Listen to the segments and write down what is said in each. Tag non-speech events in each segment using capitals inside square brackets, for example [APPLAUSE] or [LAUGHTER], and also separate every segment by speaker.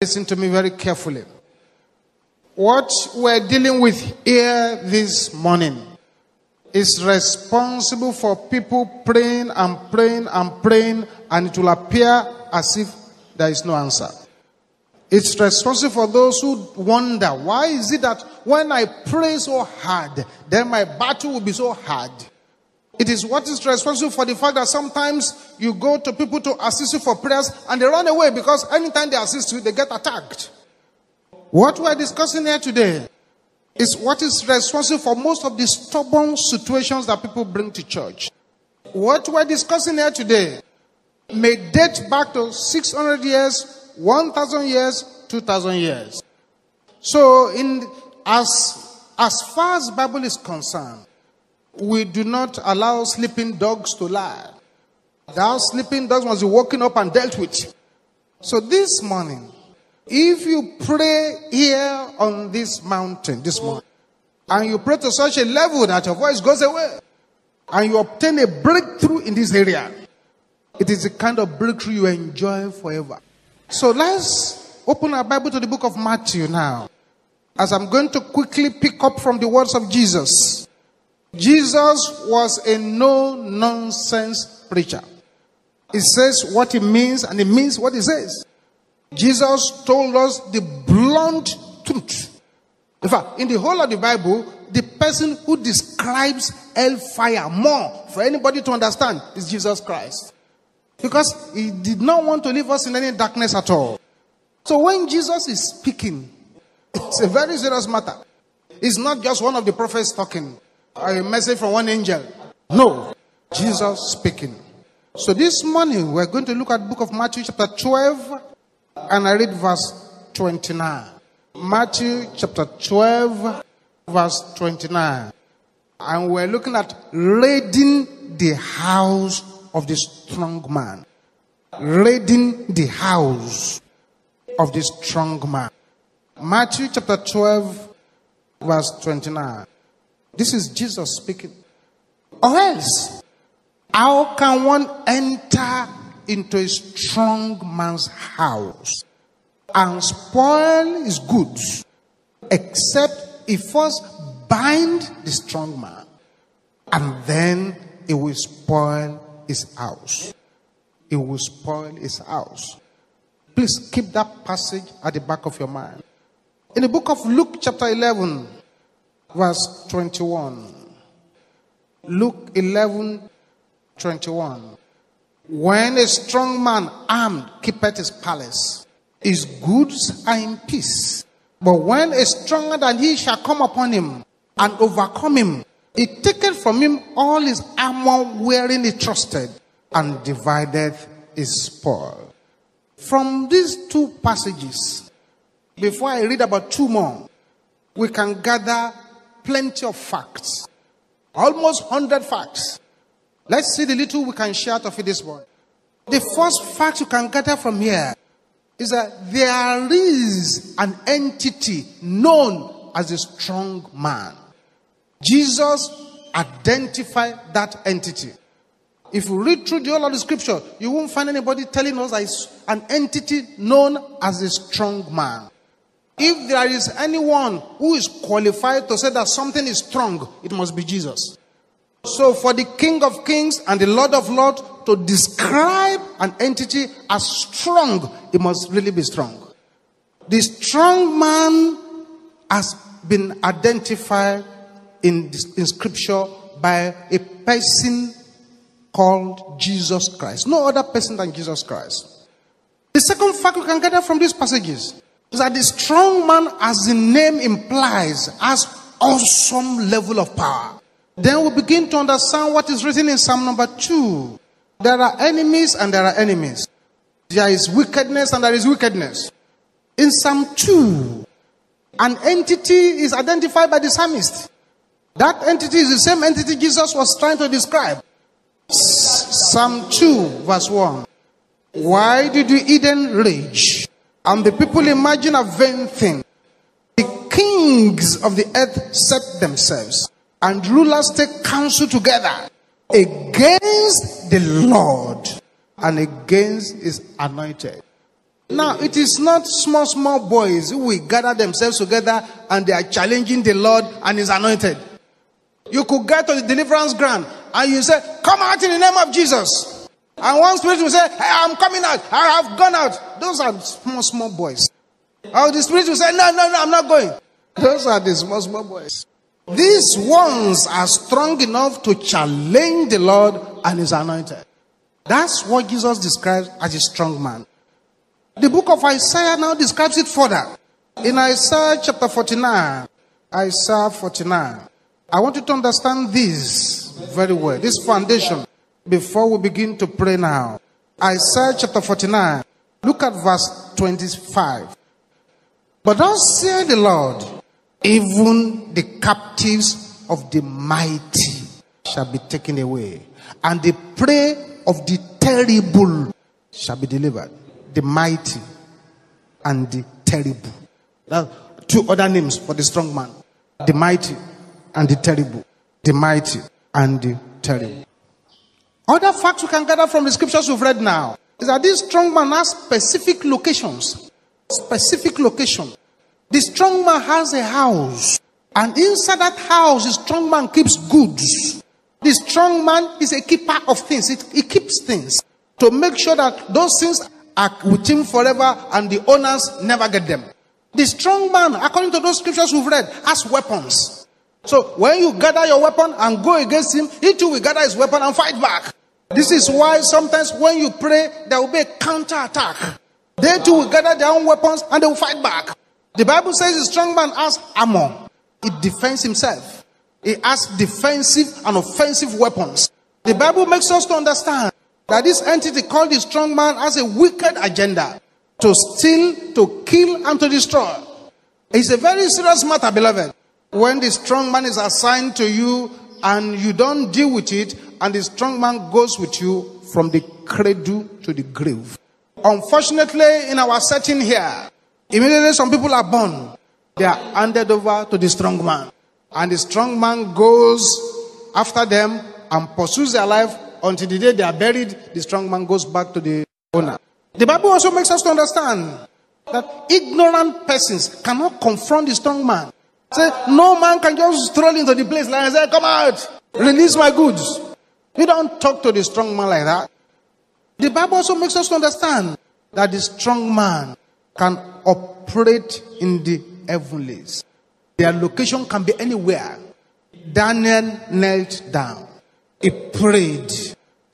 Speaker 1: Listen to me very carefully. What we're dealing with here this morning is responsible for people praying and praying and praying, and it will appear as if there is no answer. It's responsible for those who wonder why is it that when I pray so hard, then my battle will be so hard. It is what is responsible for the fact that sometimes you go to people to assist you for prayers and they run away because anytime they assist you, they get attacked. What we're discussing here today is what is responsible for most of the stubborn situations that people bring to church. What we're discussing here today may date back to 600 years, 1000 years, 2000 years. So in as as far as Bible is concerned, we do not allow sleeping dogs to lie. Thou sleeping dogs must be woken up and dealt with. So this morning, if you pray here on this mountain this morning, and you pray to such a level that your voice goes away, and you obtain a breakthrough in this area, it is the kind of breakthrough you enjoy forever. So let's open our Bible to the book of Matthew now. As I'm going to quickly pick up from the words of Jesus. Jesus was a no nonsense preacher. He says what he means and he means what he says. Jesus told us the blunt truth. In fact, in the whole of the Bible, the person who describes hellfire more for anybody to understand is Jesus Christ. Because he did not want to leave us in any darkness at all. So when Jesus is speaking, it's a very serious matter. It's not just one of the prophets talking, a message from one angel. No, Jesus speaking. So this morning we're going to look at book of Matthew chapter 12 and I read verse 29. Matthew chapter 12 verse 29. And we're looking at raiding the house of the strong man. Raiding the house of the strong man. Matthew chapter 12 verse 29. This is Jesus speaking. Or else, how can one enter into a strong man's house and spoil his goods except he first bind the strong man and then he will spoil his house. He will spoil his house. Please keep that passage at the back of your mind. In the book of Luke, chapter 11, verse 21. Luke 11, 21. When a strong man armed keepeth his palace, his goods are in peace. But when a stronger than he shall come upon him and overcome him, he taketh from him all his armor wherein he trusted and divideth his spoil. From these two passages, before I read about two more, we can gather plenty of facts. Almost 100 facts. Let's see the little we can share out of it this morning. The first fact you can gather from here is that there is an entity known as a strong man. Jesus identified that entity. If you read through the whole of the scripture, you won't find anybody telling us that it's an entity known as a strong man. If there is anyone who is qualified to say that something is strong, it must be Jesus. So, for the King of Kings and the Lord of Lords to describe an entity as strong, it must really be strong. The strong man has been identified in, in scripture by a person called Jesus Christ. No other person than Jesus Christ. The second fact we can gather from these passages that the strong man, as the name implies, has awesome level of power. Then we begin to understand what is written in Psalm number two. There are enemies and there are enemies. There is wickedness and there is wickedness. In Psalm 2, an entity is identified by the psalmist. That entity is the same entity Jesus was trying to describe. Psalm 2, verse 1. Why did the heathen rage? And the people imagine a vain thing. The kings of the earth set themselves, and rulers take counsel together against the Lord and against his anointed. Now, it is not small, small boys who will gather themselves together and they are challenging the Lord and His anointed. You could get to the deliverance ground and you say, Come out in the name of Jesus. And one spirit will say, Hey, I'm coming out. I have gone out. Those are small, small boys. Or the spirit will say, No, no, no, I'm not going. [LAUGHS] Those are the small, small boys. These ones are strong enough to challenge the Lord and His anointed. That's what Jesus describes as a strong man. The book of Isaiah now describes it further. In Isaiah chapter 49, Isaiah 49, I want you to understand this very well, this foundation, before we begin to pray now. Isaiah chapter 49, look at verse 25. But thus say the Lord, even the captives of the mighty shall be taken away, and the prey of the terrible shall be delivered. The mighty and the terrible. That's two other names for the strong man. The mighty and the terrible. The mighty and the terrible. Other facts we can gather from the scriptures we've read now is that this strong man has specific locations. Specific location. The strong man has a house. And inside that house, the strong man keeps goods. The strong man is a keeper of things. It, he keeps things to make sure that those things are with him forever and the owners never get them. The strong man, according to those scriptures we've read, has weapons. So when you gather your weapon and go against him, he too will gather his weapon and fight back. This is why sometimes when you pray, there will be a counter attack. They too will gather their own weapons and they will fight back. The Bible says the strong man has armor. It defends himself. He has defensive and offensive weapons. The Bible makes us to understand that this entity called the strong man has a wicked agenda to steal, to kill, and to destroy. It's a very serious matter, beloved. When the strong man is assigned to you and you don't deal with it, and the strong man goes with you from the cradle to the grave. Unfortunately, in our setting here, immediately some people are born, they are handed over to the strong man. And the strong man goes after them and pursues their life until the day they are buried, the strong man goes back to the owner. The Bible also makes us to understand that ignorant persons cannot confront the strong man. Say, no man can just stroll into the place like and say, Come out, release my goods. You don't talk to the strong man like that. The Bible also makes us understand that the strong man can operate in the heavenlies. Their location can be anywhere. Daniel knelt down. He prayed.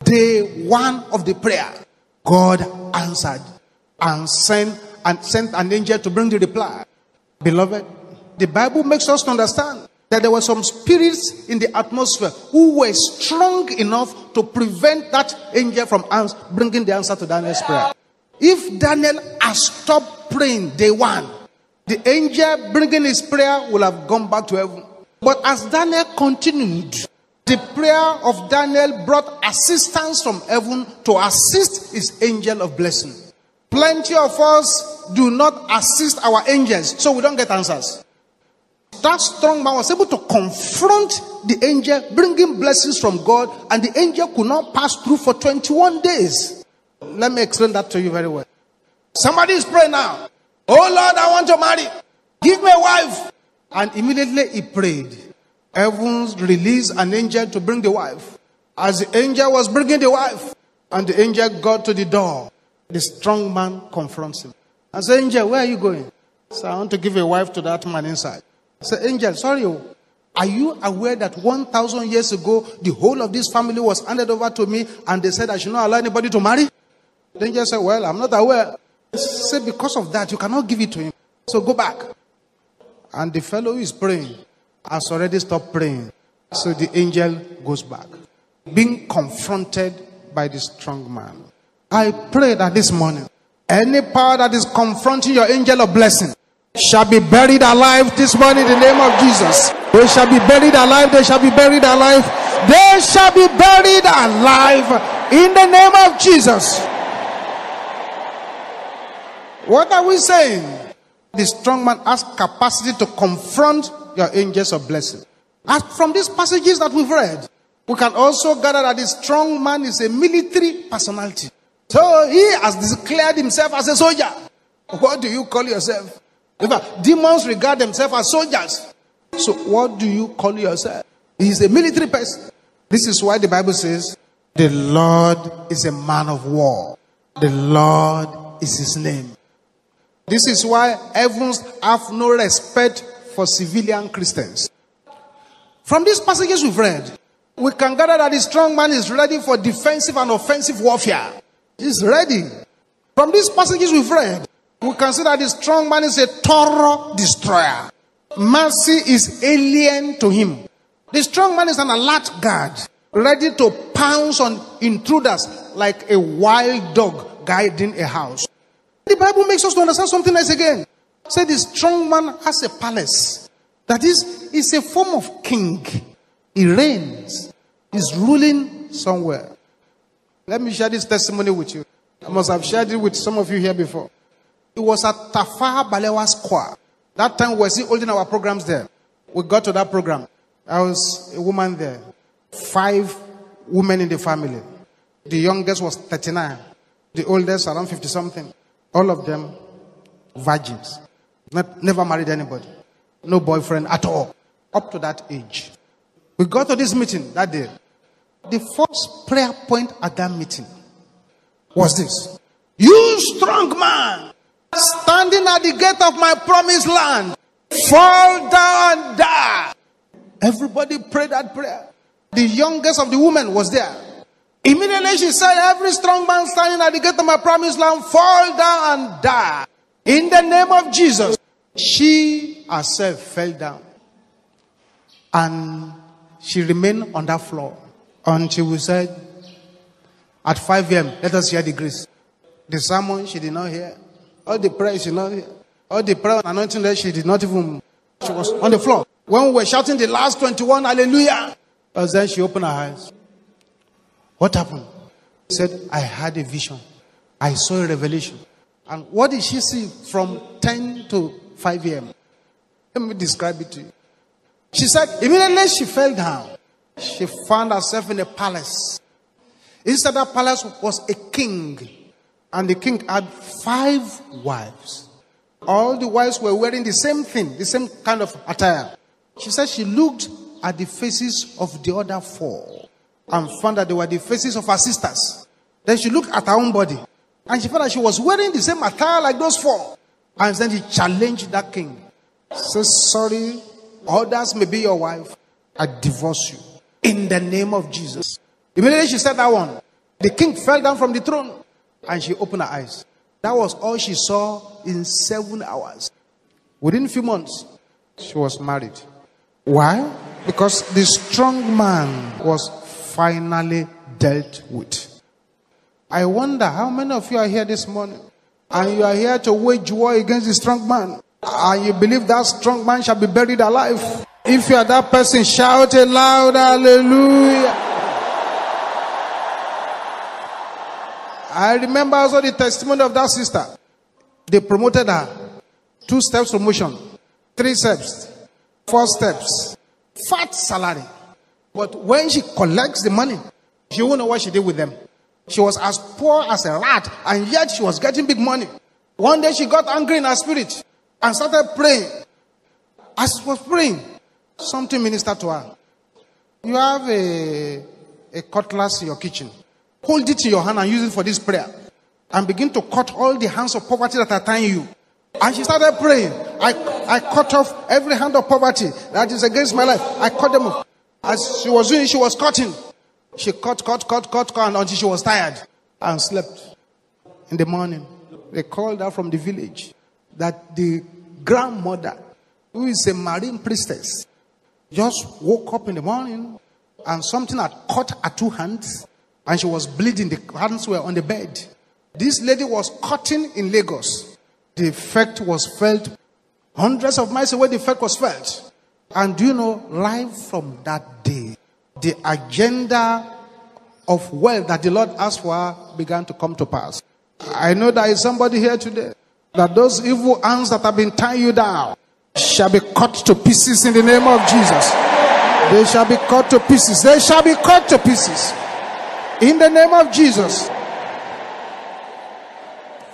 Speaker 1: Day one of the prayer, God answered and sent and sent an angel to bring the reply. Beloved, the Bible makes us understand that there were some spirits in the atmosphere who were strong enough to prevent that angel from bringing the answer to Daniel's prayer. If Daniel had stopped praying day one, the angel bringing his prayer will have gone back to heaven. But as Daniel continued, the prayer of Daniel brought assistance from heaven to assist his angel of blessing. Plenty of us do not assist our angels, so we don't get answers. That strong man was able to confront the angel, bringing blessings from God, and the angel could not pass through for 21 days. Let me explain that to you very well. Somebody is praying now. Oh Lord, I want to marry. Give me a wife. And immediately he prayed. Heavens released an angel to bring the wife. As the angel was bringing the wife, and the angel got to the door, the strong man confronts him. I said, Angel, where are you going? So I want to give a wife to that man inside. Said, Angel, sorry, oh. are you aware that 1,000 years ago, the whole of this family was handed over to me and they said I should not allow anybody to marry? The angel said, Well, I'm not aware. He said, Because of that, you cannot give it to him. So go back. And the fellow is praying has already stopped praying. So the angel goes back, being confronted by the strong man. I pray that this morning, any power that is confronting your angel of blessing shall be buried alive this morning in the name of Jesus. They shall be buried alive. They shall be buried alive. They shall be buried alive in the name of Jesus. What are we saying? The strong man has capacity to confront your angels of blessing. As from these passages that we've read, we can also gather that the strong man is a military personality. So he has declared himself as a soldier. What do you call yourself? In fact, demons regard themselves as soldiers. So, what do you call yourself? He's a military person. This is why the Bible says, The Lord is a man of war. The Lord is his name. This is why heavens have no respect for civilian Christians. From these passages we've read, we can gather that the strong man is ready for defensive and offensive warfare. He's ready. From these passages we've read, we can see that the strong man is a thorough destroyer. Mercy is alien to him. The strong man is an alert guard, ready to pounce on intruders like a wild dog guiding a house. The Bible makes us to understand something else again. Say the strong man has a palace. That is, is a form of king. He reigns. He's ruling somewhere. Let me share this testimony with you. I must have shared it with some of you here before. It was at Tafawa Balewa Square. That time we were still holding our programs there. We got to that program. I was a woman there. Five women in the family. The youngest was 39. The oldest around 50 something. All of them virgins. Not, never married anybody. No boyfriend at all. Up to that age. We got to this meeting that day. The first prayer point at that meeting was this. You strong man, standing at the gate of my promised land, fall down and die. Everybody prayed that prayer. The youngest of the women was there. Immediately she said, Every strong man standing at the gate of my promised land, fall down and die. In the name of Jesus. She herself fell down. And she remained on that floor until we said, At 5 a.m., let us hear the grace. The sermon she did not hear. All the prayer she did not hear. All the prayer and anointing that she did not even. She was on the floor. When we were shouting the last 21, hallelujah. And then she opened her eyes. What happened? She said, I had a vision. I saw a revelation. And what did she see from 10 to 5 a.m.? Let me describe it to you. She said, immediately she fell down. She found herself in a palace. Inside that palace was a king. And the king had five wives. All the wives were wearing the same thing, the same kind of attire. She said she looked at the faces of the other four and found that they were the faces of her sisters. Then she looked at her own body and she found that she was wearing the same attire like those four. And then she challenged that king. Said, Sorry, others may be your wife. I divorce you in the name of Jesus. Immediately she said that one. The king fell down from the throne and she opened her eyes. That was all she saw in seven hours. Within a few months, she was married. Why? Because the strong man was finally dealt with. I wonder how many of you are here this morning and you are here to wage war against the strong man and you believe that strong man shall be buried alive. If you are that person, shout a loud hallelujah. I remember also the testimony of that sister. They promoted her. Two steps promotion, three steps, four steps, fat salary. But when she collects the money, she won't know what she did with them. She was as poor as a rat, and yet she was getting big money. One day she got angry in her spirit and started praying. As she was praying, something ministered to her. You have a, a cutlass in your kitchen. Hold it in your hand and use it for this prayer. And begin to cut all the hands of poverty that are tying you. And she started praying. I, I cut off every hand of poverty that is against my life. I cut them off. As she was doing, she was cutting. She cut, cut, cut, cut, cut until she was tired and slept. In the morning, they called her from the village that the grandmother, who is a marine priestess, just woke up in the morning and something had cut her two hands and she was bleeding. The hands were on the bed. This lady was cutting in Lagos. The effect was felt hundreds of miles away. The effect was felt. And do you know, live from that day, the agenda of wealth that the Lord asked for began to come to pass. I know there is somebody here today that those evil hands that have been tying you down shall be cut to pieces in the name of Jesus. They shall be cut to pieces. They shall be cut to pieces in the name of Jesus.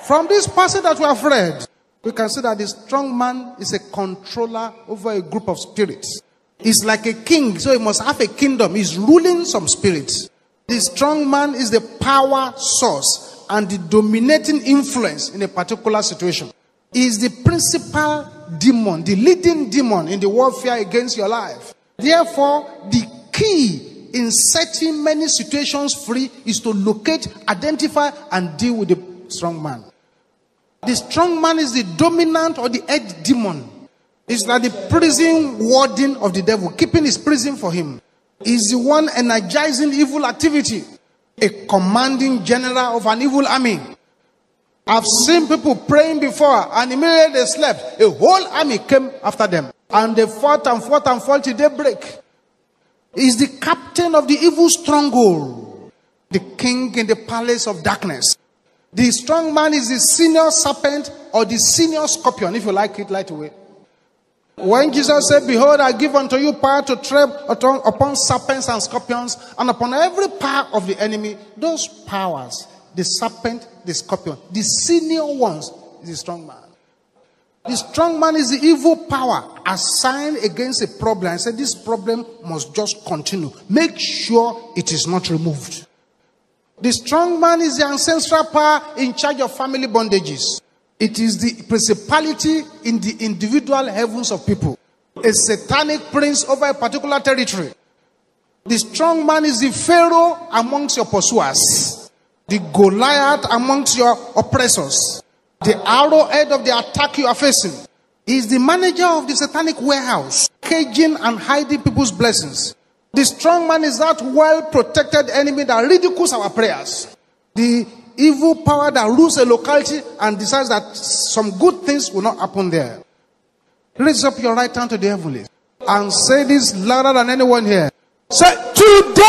Speaker 1: From this passage that we have read, we can see that the strong man is a controller over a group of spirits. He's like a king, so he must have a kingdom. He's ruling some spirits. The strong man is the power source and the dominating influence in a particular situation. He is the principal demon, the leading demon in the warfare against your life. Therefore, the key in setting many situations free is to locate, identify, and deal with the strong man. The strong man is the dominant or the head demon. It's like the prison warden of the devil, keeping his prison for him. He's the one energizing evil activity, a commanding general of an evil army. I've seen people praying before, and immediately they slept. A whole army came after them, and they fought and fought and fought till daybreak. He's the captain of the evil stronghold, the king in the palace of darkness. The strong man is the senior serpent or the senior scorpion, if you like it right away. When Jesus said, Behold, I give unto you power to tread upon serpents and scorpions and upon every power of the enemy, those powers, the serpent, the scorpion, the senior ones, is the strong man. The strong man is the evil power assigned against a problem and said, This problem must just continue. Make sure it is not removed. The strong man is the ancestral power in charge of family bondages. It is the principality in the individual heavens of people. A satanic prince over a particular territory. The strong man is the Pharaoh amongst your pursuers. The Goliath amongst your oppressors. The arrowhead of the attack you are facing. Is the manager of the satanic warehouse, caging and hiding people's blessings. The strong man is that well protected enemy that ridicules our prayers. The evil power that rules a locality and decides that some good things will not happen there. Raise up your right hand to the heavens and say this louder than anyone here. Say, Today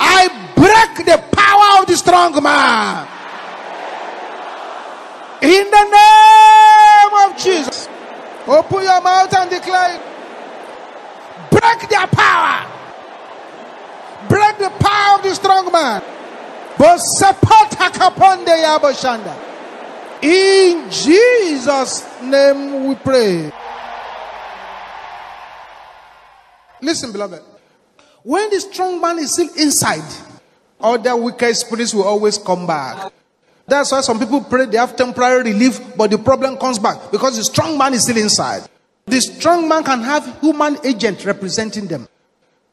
Speaker 1: I break the power of the strong man. In the name of Jesus. Open your mouth and declare break their power. Break the power of the strong man. But support upon the Yaboshanda. In Jesus' name we pray. Listen, beloved. When the strong man is still inside, other wicked spirits will always come back. That's why some people pray they have temporary relief, but the problem comes back because the strong man is still inside. The strong man can have human agent representing them.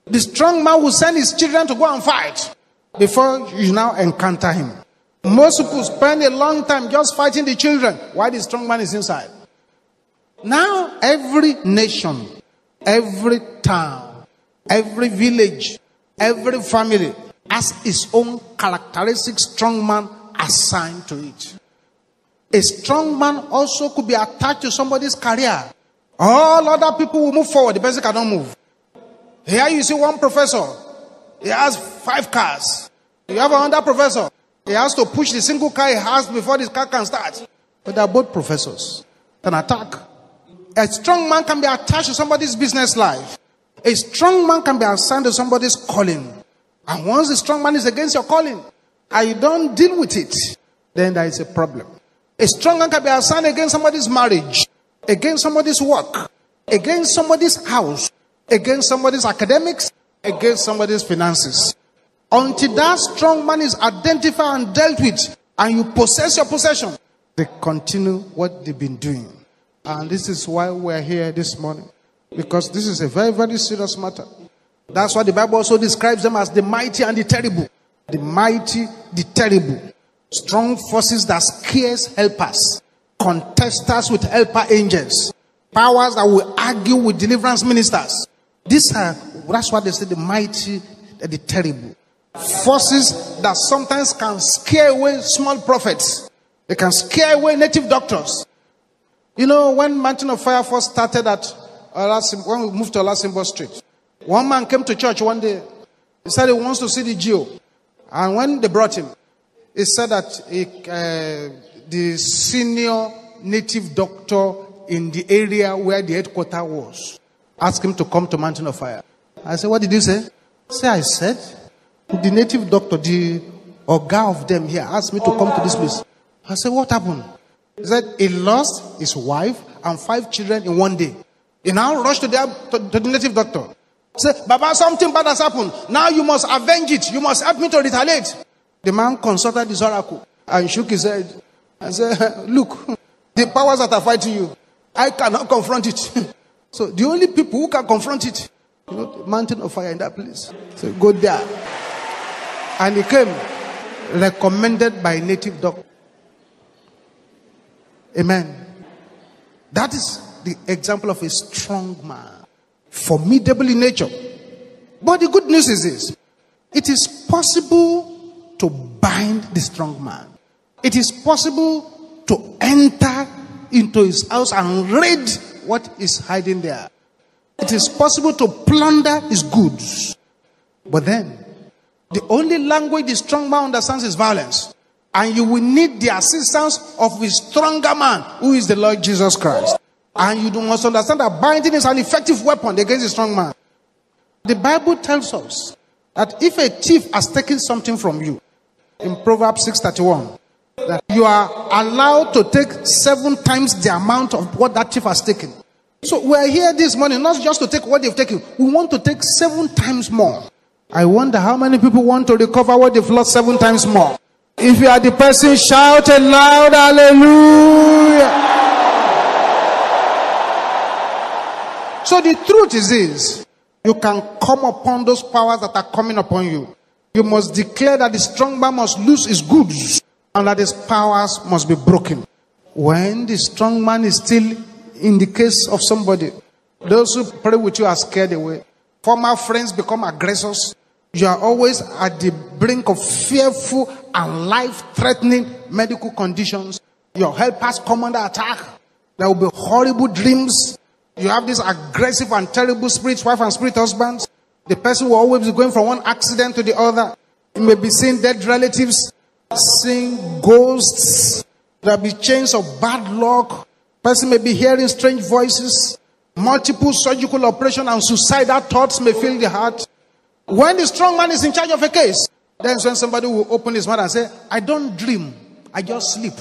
Speaker 1: The strong man will send his children to go and fight before you now encounter him. Most people spend a long time just fighting the children while the strong man is inside. Now, every nation, every town, every village, every family has its own characteristic strong man assigned to it. A strong man also could be attached to somebody's career. All other people will move forward. The person cannot move. Here you see one professor. He has five cars. You have another professor. He has to push the single car he has before this car can start. But they are both professors. Can attack. A strong man can be attached to somebody's business life. A strong man can be assigned to somebody's calling. And once the strong man is against your calling, and you don't deal with it, then there is a problem. A strong man can be assigned against somebody's marriage against somebody's work, against somebody's house, against somebody's academics, against somebody's finances. Until that strong man is identified and dealt with, and you possess your possession, they continue what they've been doing. And this is why we're here this morning. Because this is a very, very serious matter. That's why the Bible also describes them as the mighty and the terrible. The mighty, the terrible. Strong forces that scares helpers contestants with helper angels, powers that will argue with deliverance ministers. These are that's what they say the mighty, the terrible. Forces that sometimes can scare away small prophets. They can scare away native doctors. You know, when Mountain of Fire first started at when we moved to Olasimbo Street, one man came to church one day. He said he wants to see the Geo. And when they brought him, he said that he, uh, the senior native doctor in the area where the headquarters was. asked him to come to Mountain of Fire. I said, What did you say? Say, I said, the native doctor, the organ of them here, asked me to come to this place. I said, What happened? He said, He lost his wife and five children in one day. He now rushed to the, to, to the native doctor. Say, Baba, something bad has happened. Now you must avenge it. You must help me to retaliate. The man consulted his oracle and shook his head and said, [LAUGHS] Look, the powers that are fighting you, I cannot confront it. [LAUGHS] so the only people who can confront it, you know, mountain of fire in that place. So go there. And he came recommended by native doctor. Amen. That is the example of a strong man, formidable in nature. But the good news is this it is possible to bind the strong man, it is possible to enter into his house and raid what is hiding there. It is possible to plunder his goods. But then, the only language the strong man understands is violence. And you will need the assistance of a stronger man, who is the Lord Jesus Christ. And you must understand that binding is an effective weapon against a strong man. The Bible tells us that if a thief has taken something from you, in Proverbs 6:31, that you are allowed to take seven times the amount of what that thief has taken. So we are here this morning not just to take what they've taken, we want to take seven times more. I wonder how many people want to recover what they've lost seven times more. If you are the person, shout a loud hallelujah. So the truth is this you can come upon those powers that are coming upon you. You must declare that the strong man must lose his goods and that his powers must be broken. When the strong man is still in the case of somebody, those who pray with you are scared away. Former friends become aggressors. You are always at the brink of fearful and life threatening medical conditions. Your helpers come under attack. There will be horrible dreams. You have these aggressive and terrible spirits, wife and spirit husbands. The person will always be going from one accident to the other. You may be seeing dead relatives, seeing ghosts. There'll be chains of bad luck. Person may be hearing strange voices. Multiple surgical operation and suicidal thoughts may fill the heart. When the strong man is in charge of a case, then when somebody will open his mouth and say, I don't dream, I just sleep.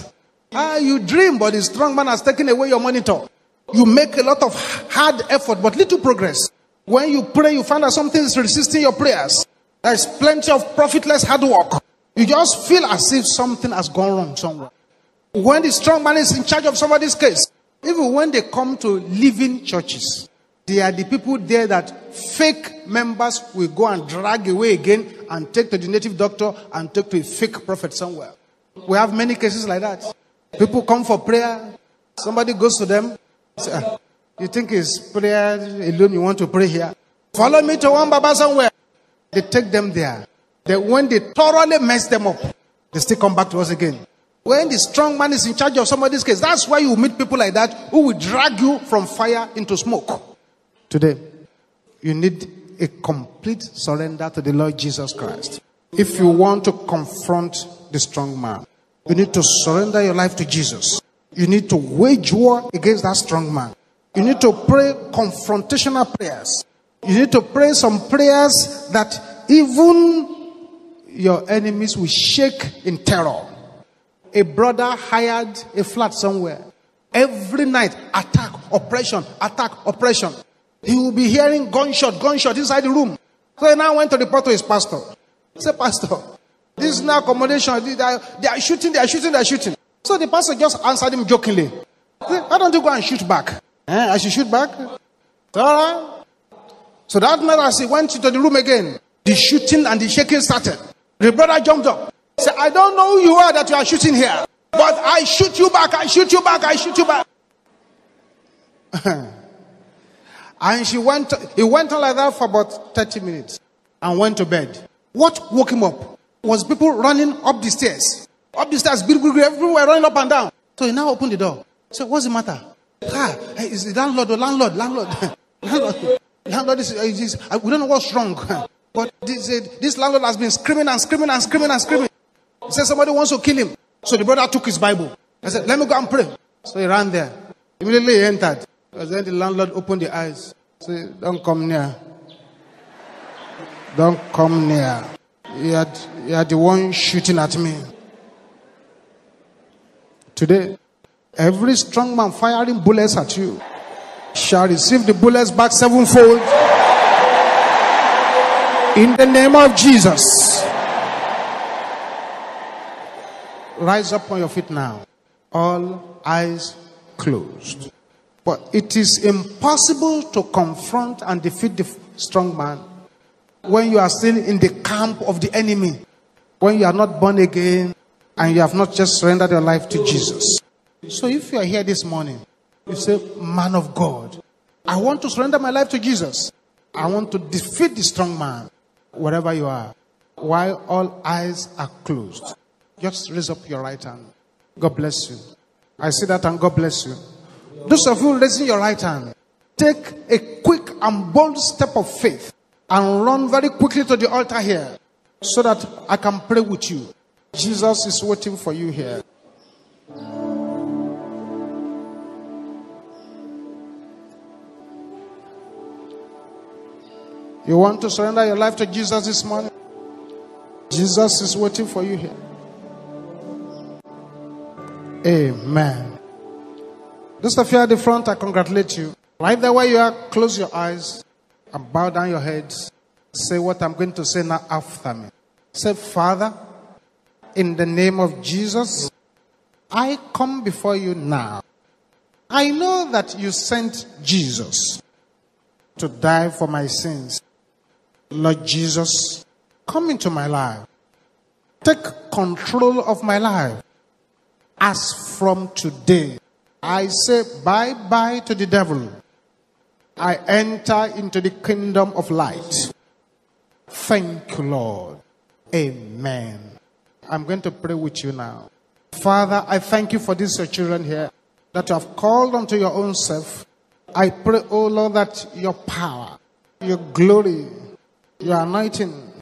Speaker 1: Ah, you dream, but the strong man has taken away your monitor. You make a lot of hard effort, but little progress. When you pray, you find that something is resisting your prayers. There's plenty of profitless hard work. You just feel as if something has gone wrong somewhere. When the strong man is in charge of somebody's case, even when they come to living churches, they are the people there that fake members will go and drag away again and take to the native doctor and take to a fake prophet somewhere. We have many cases like that. People come for prayer, somebody goes to them, say, "Ah, You think it's prayer alone you want to pray here? Follow me to one Baba somewhere. They take them there. Then when they thoroughly mess them up, they still come back to us again. When the strong man is in charge of somebody's case, that's why you meet people like that who will drag you from fire into smoke. Today, you need a complete surrender to the Lord Jesus Christ. If you want to confront the strong man, you need to surrender your life to Jesus. You need to wage war against that strong man. You need to pray confrontational prayers. You need to pray some prayers that even your enemies will shake in terror. A brother hired a flat somewhere. Every night, attack, oppression, attack, oppression. He will be hearing gunshot, gunshot inside the room. So he now went to report to his pastor. He said, Pastor, this is now accommodation. They are, they are shooting, they are shooting, they are shooting. So the pastor just answered him jokingly. Why don't you go and shoot back? Eh, I should shoot back? So that night, as he went into the room again, the shooting and the shaking started. The brother jumped up. Said, I don't know who you are that you are shooting here, but I shoot you back, I shoot you back, I shoot you back. [LAUGHS] and she went, he went on like that for about 30 minutes and went to bed. What woke him up was people running up the stairs. Up the stairs, everywhere running up and down. So he now opened the door. So what's the matter? Ah, is the landlord or landlord? Landlord. [LAUGHS] landlord. Landlord is, is, we don't know what's wrong. [LAUGHS] But this, this landlord has been screaming and screaming and screaming and screaming. He said somebody wants to kill him. So the brother took his Bible. I said, let me go and pray. So he ran there. Immediately he entered. Because then the landlord opened the eyes. Said, don't come near. Don't come near. You are, you are the one shooting at me. Today, every strong man firing bullets at you shall receive the bullets back sevenfold. In the name of Jesus. Rise up on your feet now. All eyes closed. But it is impossible to confront and defeat the strong man when you are still in the camp of the enemy, when you are not born again and you have not just surrendered your life to Jesus. So if you are here this morning, you say, Man of God, I want to surrender my life to Jesus. I want to defeat the strong man, wherever you are, while all eyes are closed. Just raise up your right hand. God bless you. I see that and God bless you. Those of you raising your right hand, take a quick and bold step of faith and run very quickly to the altar here so that I can pray with you. Jesus is waiting for you here. You want to surrender your life to Jesus this morning? Jesus is waiting for you here. Amen. Those of you at the front, I congratulate you. Right there where you are, close your eyes and bow down your heads. Say what I'm going to say now after me. Say, Father, in the name of Jesus, I come before you now. I know that you sent Jesus to die for my sins. Lord Jesus, come into my life. Take control of my life. As from today, I say bye bye to the devil. I enter into the kingdom of light. Thank you, Lord. Amen. I'm going to pray with you now. Father, I thank you for these your children here that you have called unto your own self. I pray, oh Lord, that your power, your glory, your anointing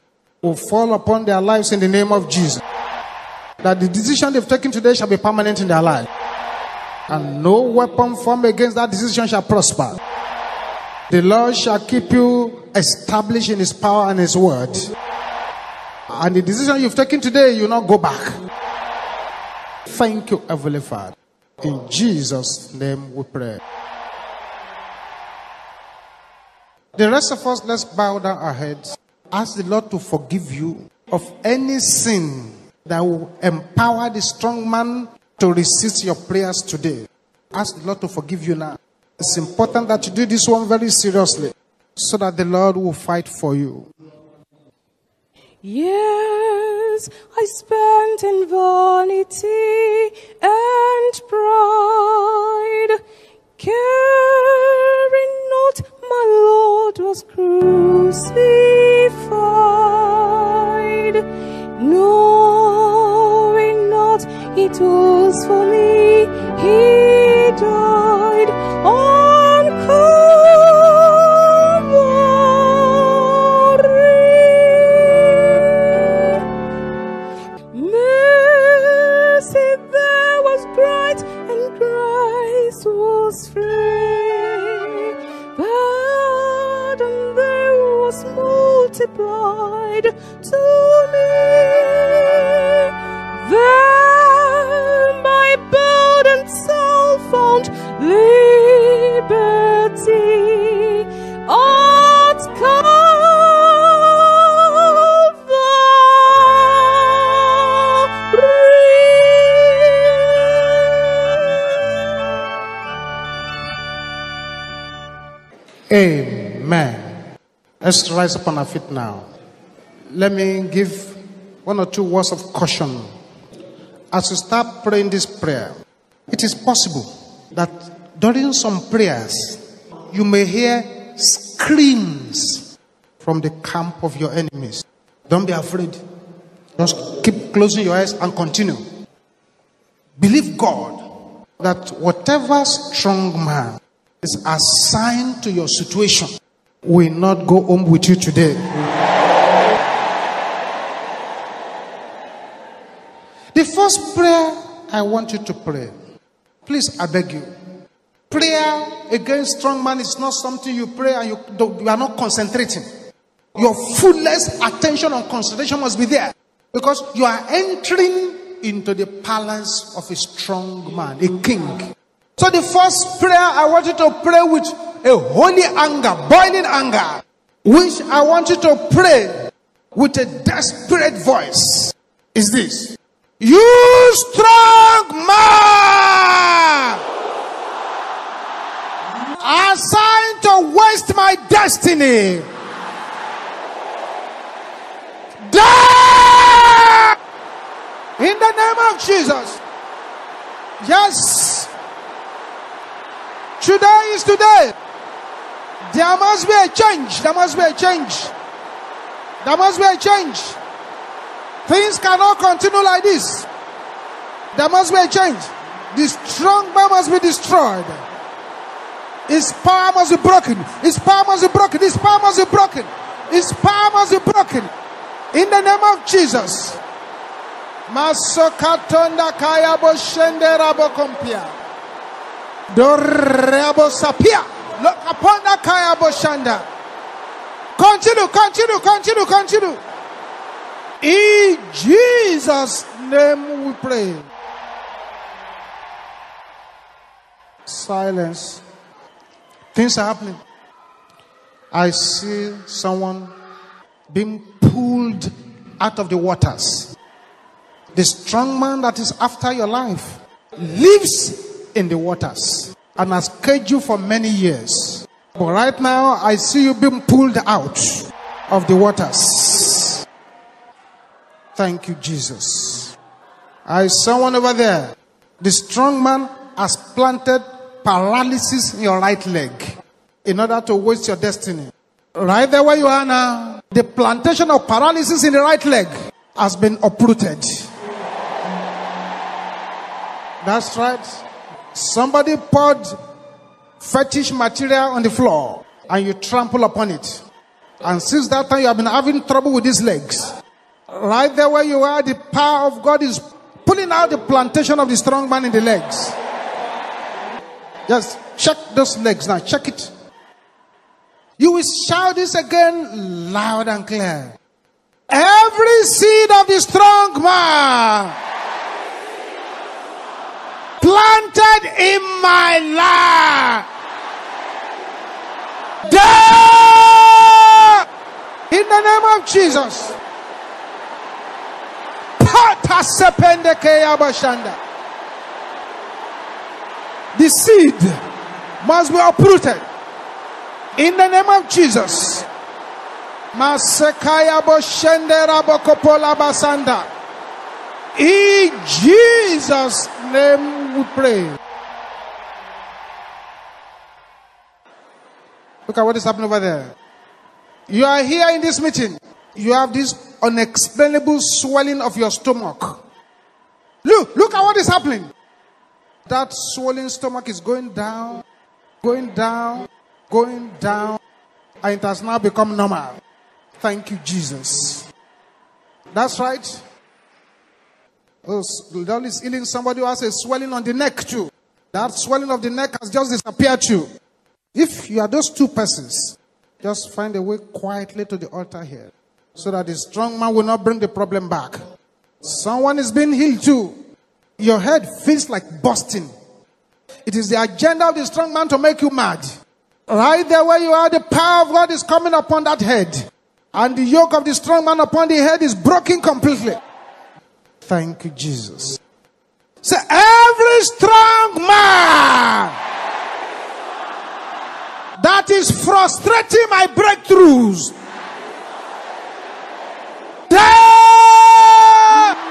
Speaker 1: will fall upon their lives in the name of Jesus that the decision they've taken today shall be permanent in their life. And no weapon formed against that decision shall prosper. The Lord shall keep you established in His power and His word. And the decision you've taken today, you will not go back. Thank you, Heavenly Father. In Jesus' name we pray. The rest of us, let's bow down our heads. Ask the Lord to forgive you of any sin that will empower the strong man to resist your prayers today. Ask the Lord to forgive you now. It's important that you do this one very seriously so that the Lord will fight for you.
Speaker 2: Yes, I spent in vanity and pride, caring not my Lord was crucified. Knowing not it was for me, he died on
Speaker 1: Let's rise up on our feet now. Let me give one or two words of caution. As you start praying this prayer, it is possible that during some prayers, you may hear screams from the camp of your enemies. Don't be afraid. Just keep closing your eyes and continue. Believe God that whatever strong man is assigned to your situation will not go home with you today. The first prayer I want you to pray, please, I beg you. Prayer against strong man is not something you pray and you, you are not concentrating. Your fullest attention and concentration must be there because you are entering into the palace of a strong man, a king. So the first prayer I want you to pray with a holy anger, boiling anger, which I want you to pray with a desperate voice is this. You strong man assigned to waste my destiny. Die in the name of Jesus. Yes. Today is today. There must be a change. There must be a change. There must be a change. Things cannot continue like this. There must be a change. The strong man must be destroyed. His power must be broken. His power must be broken. His power must be broken. His power must be broken. In the name of Jesus. Masokatonda kaya boshende rabo kompia. Dorabo sapia. Look upon the kaya boshanda. Continue, continue, continue, continue. In Jesus' name we pray. Silence. Things are happening. I see someone being pulled out of the waters. The strong man that is after your life lives in the waters and has caged you for many years. But right now, I see you being pulled out of the waters. Thank you, Jesus. I saw one over there. The strong man has planted paralysis in your right leg in order to waste your destiny. Right there where you are now, the plantation of paralysis in the right leg has been uprooted. That's right. Somebody poured fetish material on the floor and you trample upon it. And since that time, you have been having trouble with these legs. Right there where you are, the power of God is pulling out the plantation of the strong man in the legs. Just check those legs now. Check it. You will shout this again loud and clear. Every seed of the strong man planted in my life. Die in the name of Jesus. The seed must be uprooted in the name of Jesus. Masekaya bokopola basanda. In Jesus' name we pray. Look at what is happening over there. You are here in this meeting. You have this unexplainable swelling of your stomach. Look, look at what is happening. That swollen stomach is going down, going down, going down, and it has now become normal. Thank you, Jesus. That's right. The is healing somebody who has a swelling on the neck too. That swelling of the neck has just disappeared too. If you are those two persons, just find a way quietly to the altar here so that the strong man will not bring the problem back. Someone is being healed too. Your head feels like busting. It is the agenda of the strong man to make you mad. Right there where you are, the power of God is coming upon that head. And the yoke of the strong man upon the head is broken completely. Thank you, Jesus. Say, every strong man that is frustrating my breakthroughs.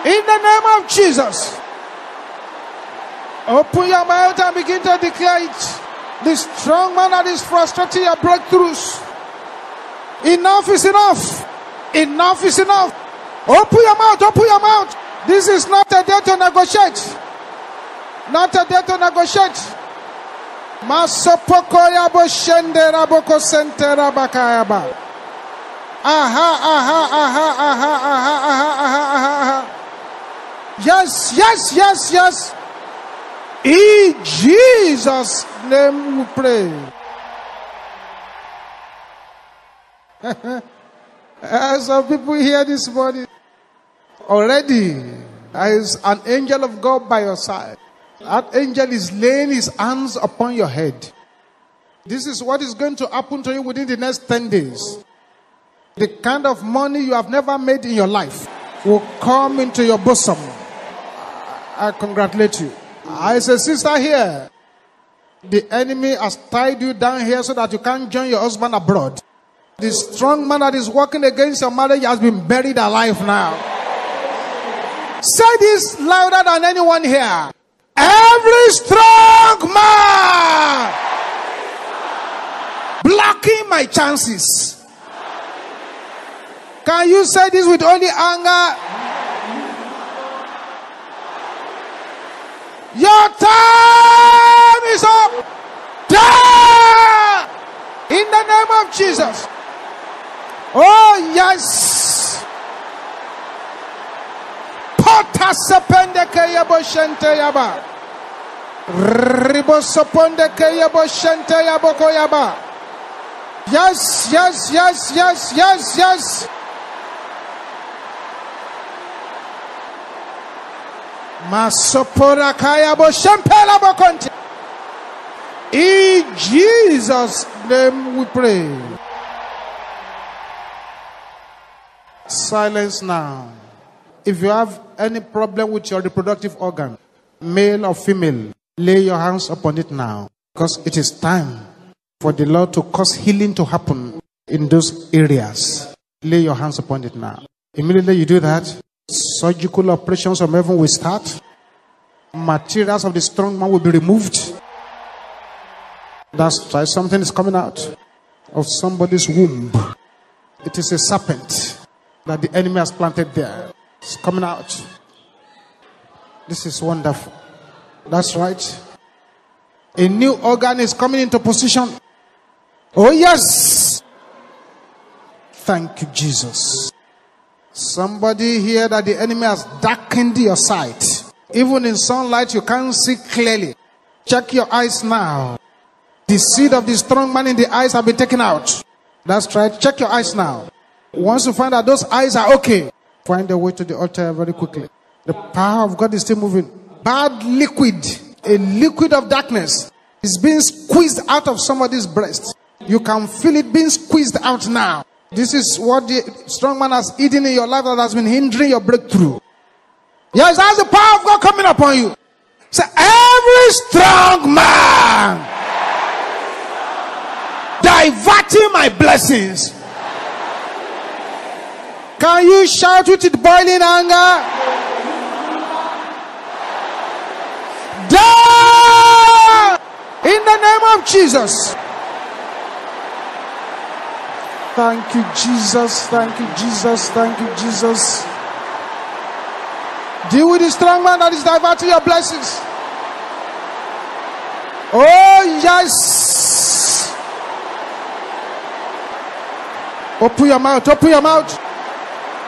Speaker 1: In the name of Jesus. Open your mouth and begin to declare it. The strong man that is frustrating your breakthroughs. Enough is enough. Enough is enough. Open your mouth. Open your mouth. This is not a day to negotiate. Not a day to negotiate. Masopokoyabo shenderaboko senterabakayaba. Aha, aha, aha, aha, aha, aha, aha, aha. Yes, yes, yes, yes. In Jesus' name we pray. [LAUGHS] As some people here this morning already There is an angel of God by your side. That angel is laying his hands upon your head. This is what is going to happen to you within the next 10 days. The kind of money you have never made in your life will come into your bosom. I congratulate you. I say, sister here, the enemy has tied you down here so that you can't join your husband abroad. The strong man that is working against your marriage has been buried alive now. Say this louder than anyone here. Every strong man blocking my chances. Can you say this with only anger? Your time is up. Die! In the name of Jesus. Oh, yes. Pota sepende ke yabo shente yaba. Ribo soponde ke yabo shente yabo ko yaba. Yes, yes, yes, yes, yes, yes. Masopora kaya bo shempela bo konti. In Jesus' name we pray. Silence now. If you have any problem with your reproductive organ, male or female, lay your hands upon it now. Because it is time for the Lord to cause healing to happen in those areas. Lay your hands upon it now. Immediately you do that, surgical operations from heaven will start. Materials of the strong man will be removed. That's why something is coming out of somebody's womb. It is a serpent that the enemy has planted there. It's coming out. This is wonderful. That's right. A new organ is coming into position. Oh, yes. Thank you, Jesus. Somebody here that the enemy has darkened your sight. Even in sunlight, you can't see clearly. Check your eyes now. The seed of the strong man in the eyes have been taken out. That's right. Check your eyes now. Once you find that those eyes are okay, find a way to the altar very quickly. The power of God is still moving. Bad liquid, a liquid of darkness, is being squeezed out of somebody's breast. You can feel it being squeezed out now. This is what the strong man has eaten in your life that has been hindering your breakthrough. Yes, that's the power of God coming upon you. So every strong man diverting my blessings. Can you shout with it boiling anger? Die in the name of Jesus. Thank you, Jesus. Thank you, Jesus. Thank you, Jesus. Deal with the strong man that is diverting your blessings. Oh, yes. Open your mouth. Open your mouth.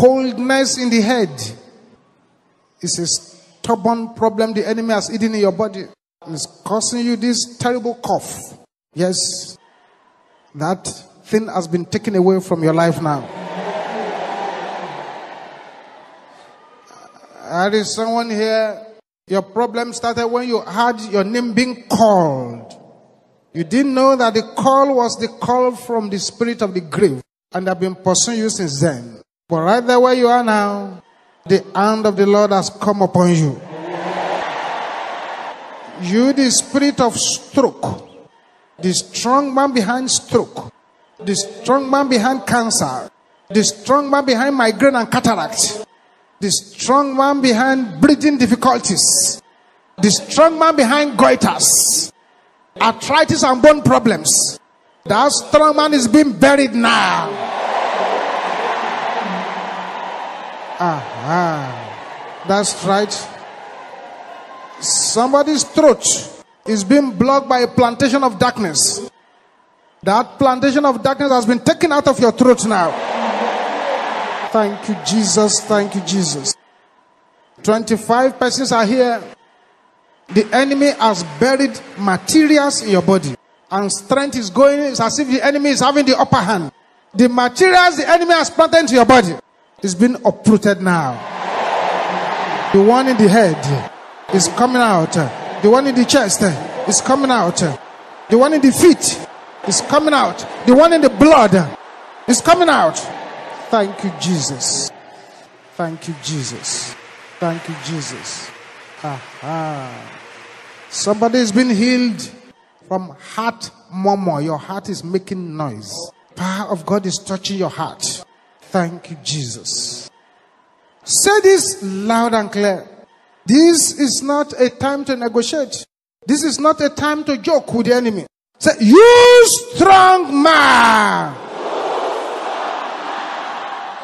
Speaker 1: Coldness in the head is a stubborn problem the enemy has eaten in your body. It's causing you this terrible cough. Yes, that thing has been taken away from your life now. There is someone here. Your problem started when you had your name being called. You didn't know that the call was the call from the spirit of the grave and have been pursuing you since then. But right there where you are now, the hand of the Lord has come upon you. You, the spirit of stroke, the strong man behind stroke, the strong man behind cancer, the strong man behind migraine and cataract, the strong man behind breathing difficulties, the strong man behind goiters, arthritis and bone problems. That strong man is being buried now. Aha. That's right. Somebody's throat is being blocked by a plantation of darkness. That plantation of darkness has been taken out of your throat now. Thank you, Jesus. Thank you, Jesus. 25 persons are here. The enemy has buried materials in your body, and strength is going. It's as if the enemy is having the upper hand. The materials the enemy has planted into your body is being uprooted now. The one in the head is coming out. The one in the chest is coming out. The one in the feet is coming out. The one in the blood is coming out. Thank you, Jesus. Thank you, Jesus. Thank you, Jesus. Aha. Somebody has been healed from heart murmur. Your heart is making noise. Power of God is touching your heart. Thank you, Jesus. Say this loud and clear. This is not a time to negotiate. This is not a time to joke with the enemy. Say, you strong man.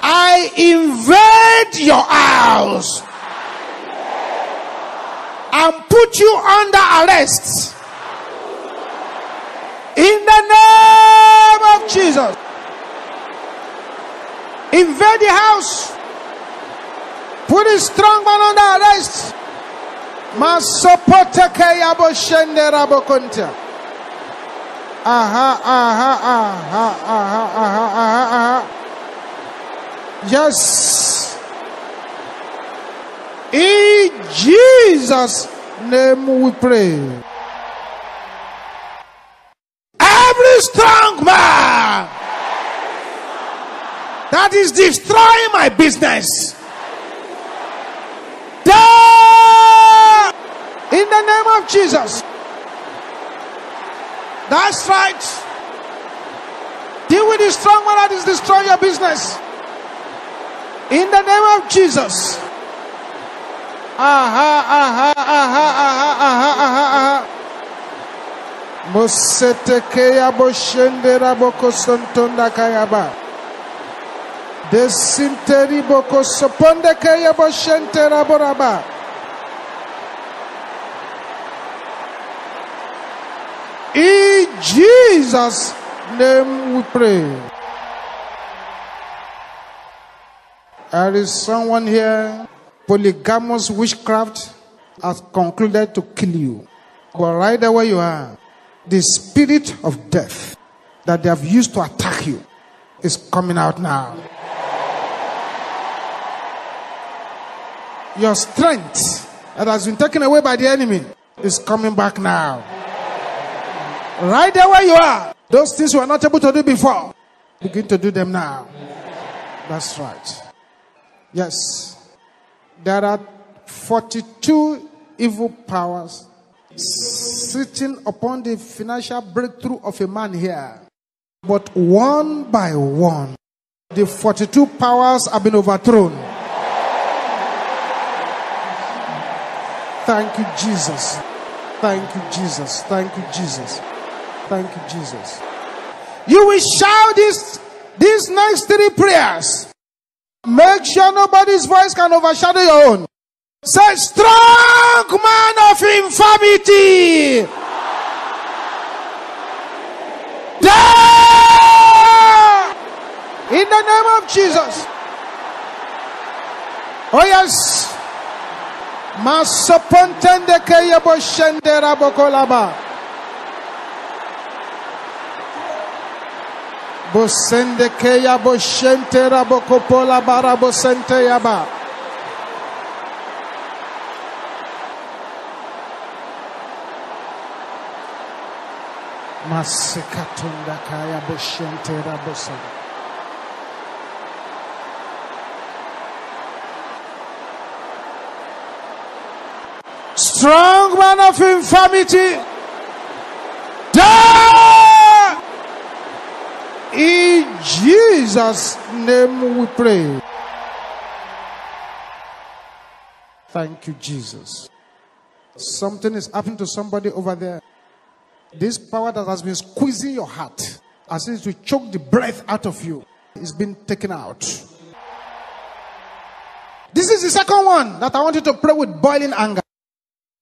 Speaker 1: I invade your house and put you under arrest. In the name of Jesus. Invade the house. Put a strong man under arrest. Aha, aha, aha, aha, aha, aha, aha. Yes. In Jesus' name we pray. Every strong man that is destroying my business. In the name of Jesus. That's right. Deal with the strong man that is destroying your business. In the name of Jesus. Aha, aha, aha, aha, aha, aha, aha. Desinteri boko soponde keya boshentera boraba. In Jesus' name we pray. There is someone here, polygamous witchcraft has concluded to kill you. But right there where you are, the spirit of death that they have used to attack you is coming out now. Your strength that has been taken away by the enemy is coming back now. Right there where you are, those things you were not able to do before, begin to do them now. That's right. Yes. There are 42 evil powers sitting upon the financial breakthrough of a man here. But one by one, the 42 powers have been overthrown. Thank you, Jesus. Thank you, Jesus. Thank you, Jesus. Thank you, Jesus. You will shout this, these next three prayers. Make sure nobody's voice can overshadow your own. Say, strong man of infirmity. In the name of Jesus. Oh, yes. Masopontende keyebo shendera bokolaba. Bosende keya boshentera bokopola bara bosente yaba. Masekatunda kaya boshentera bosende. Strong man of infirmity. Die! In Jesus' name we pray. Thank you, Jesus. Something is happening to somebody over there. This power that has been squeezing your heart, as if to choke the breath out of you, is being taken out. This is the second one that I want you to pray with boiling anger.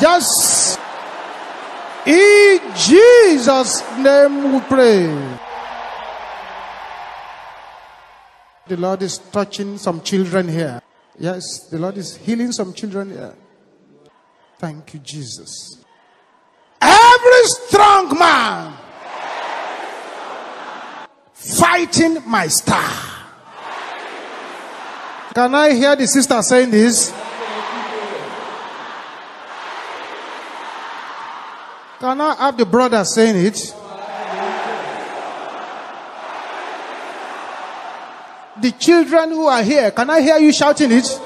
Speaker 1: Yes. In Jesus' name we pray. The Lord is touching some children here. Yes, the Lord is healing some children here. Thank you, Jesus. Every strong man fighting my star. Can I hear the sister saying this? Can I have the brother saying it? The children who are here, can I hear you shouting it?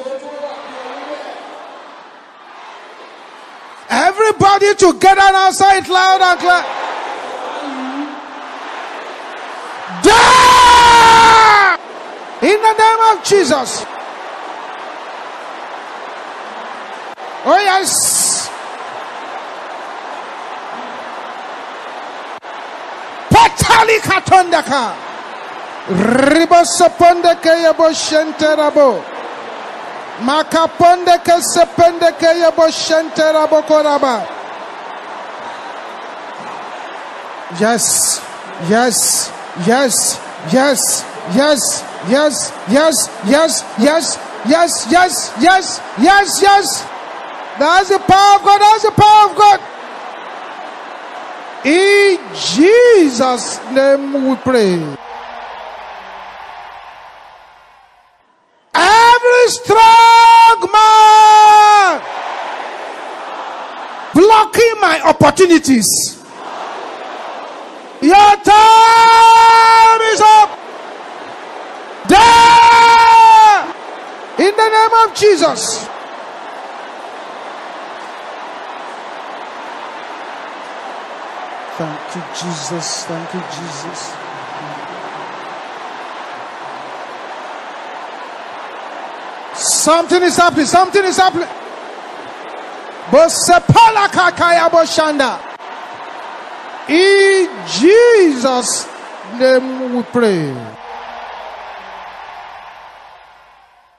Speaker 1: Everybody together now, say it loud and clear. In the name of Jesus. Oh, yes. Patali katondaka. Ribosoponde ke yabo shenterabo. Makaponde ke sepende ke yabo shenterabo koraba. Yes, yes, yes, yes, yes, yes, yes, yes, yes, yes, yes, yes, yes, yes. That's the power of God. That's the power of God. In Jesus' name we pray. Every strong man blocking my opportunities. Your time is up. There! In the name of Jesus. Thank you, Jesus. Thank you, Jesus. Something is happening. Something is happening. Bosepala kakaya boshanda. In Jesus' name we pray.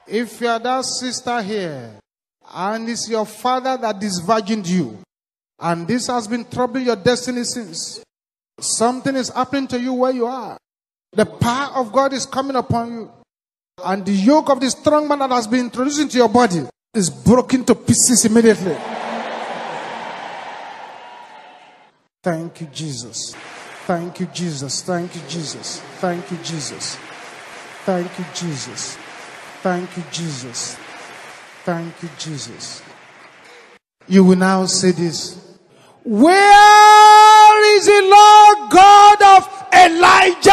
Speaker 1: If you are that sister here, and it's your father that disvirgined you, and this has been troubling your destiny since, something is happening to you where you are. The power of God is coming upon you, and the yoke of the strong man that has been introduced into your body is broken to pieces immediately. Thank you, Jesus. Thank you, Jesus. Thank you, Jesus. Thank you, Jesus. Thank you, Jesus. Thank you, Jesus. Thank you, Jesus. You will now say this. Where is the Lord God of Elijah?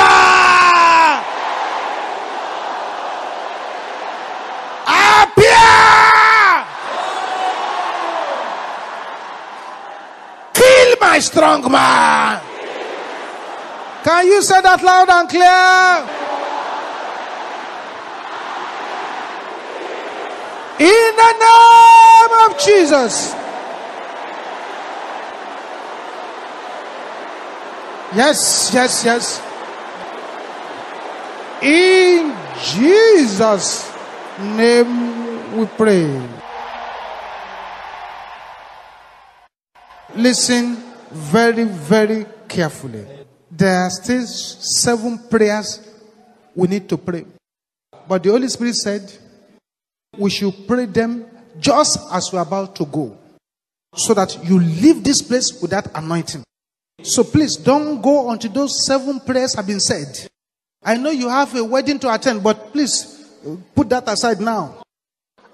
Speaker 1: Appear! Kill my strong man. Can you say that loud and clear? In the name of Jesus. Yes, yes, yes. In Jesus' name we pray. Listen very, very carefully. There are still seven prayers we need to pray. But the Holy Spirit said we should pray them just as we're about to go. So that you leave this place with that anointing. So please don't go until those seven prayers have been said. I know you have a wedding to attend, but please uh, put that aside now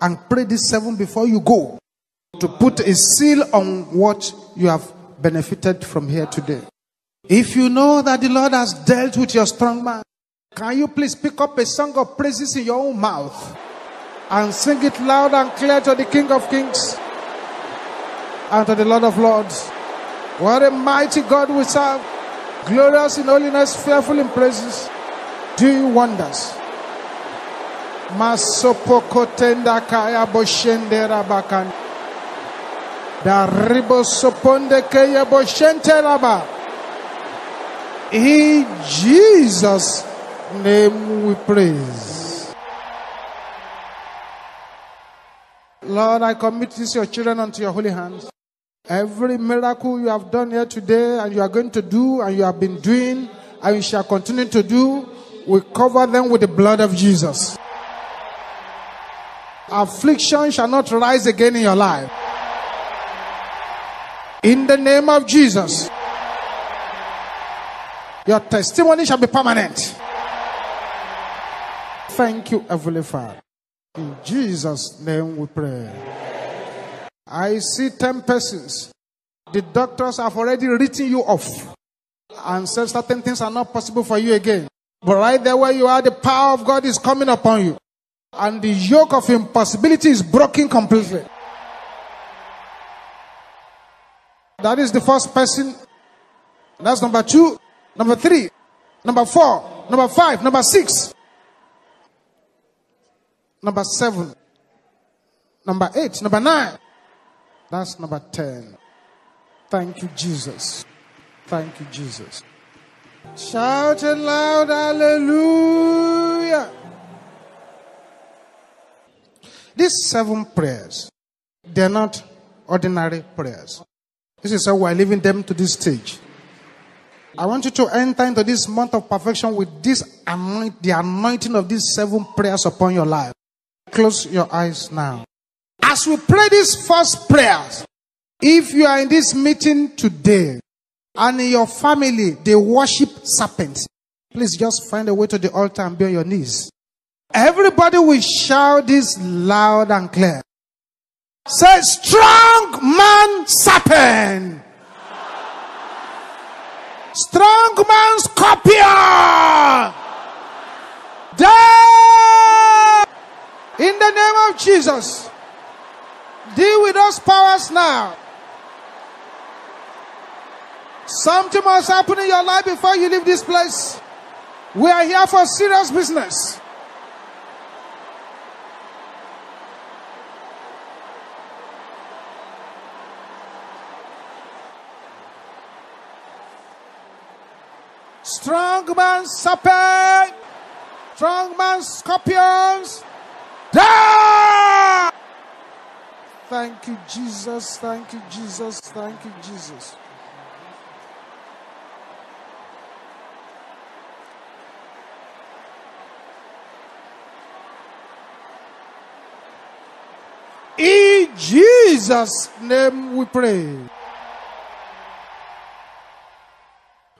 Speaker 1: and pray these seven before you go to put a seal on what you have benefited from here today. If you know that the Lord has dealt with your strong man, Can you please pick up a song of praises in your own mouth and sing it loud and clear to the King of Kings and to the Lord of Lords? What a mighty God we serve, glorious in holiness, fearful in praises, doing wonders. Masopokotenda kaya boshende rabakan. Daribo soponde kaya boshente raba. In Jesus' name we praise. Lord, I commit this your children unto your holy hands. Every miracle you have done here today and you are going to do and you have been doing and you shall continue to do, we cover them with the blood of Jesus. Affliction shall not rise again in your life. In the name of Jesus. Your testimony shall be permanent. Thank you, Heavenly Father. In Jesus' name we pray. I see 10 persons. The doctors have already written you off and said certain things are not possible for you again. But right there where you are, the power of God is coming upon you. And the yoke of impossibility is broken completely. That is the first person. That's number two. Number three. Number four. Number five. Number six. Number seven. Number eight. Number nine. That's number 10. Thank you, Jesus. Thank you, Jesus. Shout it loud, hallelujah. These seven prayers, they're not ordinary prayers. This is how we're leaving them to this stage. I want you to enter into this month of perfection with this anoint, the anointing of these seven prayers upon your life. Close your eyes now. As we pray these first prayers, if you are in this meeting today and in your family they worship serpents, please just find a way to the altar and be on your knees. Everybody will shout this loud and clear. Say, strong man serpent. Strong man scorpion. Die in the name of Jesus. Deal with those powers now. Something must happen in your life before you leave this place. We are here for serious business. Strong man serpent, strong man scorpions, die! Thank you, Jesus. Thank you, Jesus. Thank you, Jesus. In Jesus' name we pray.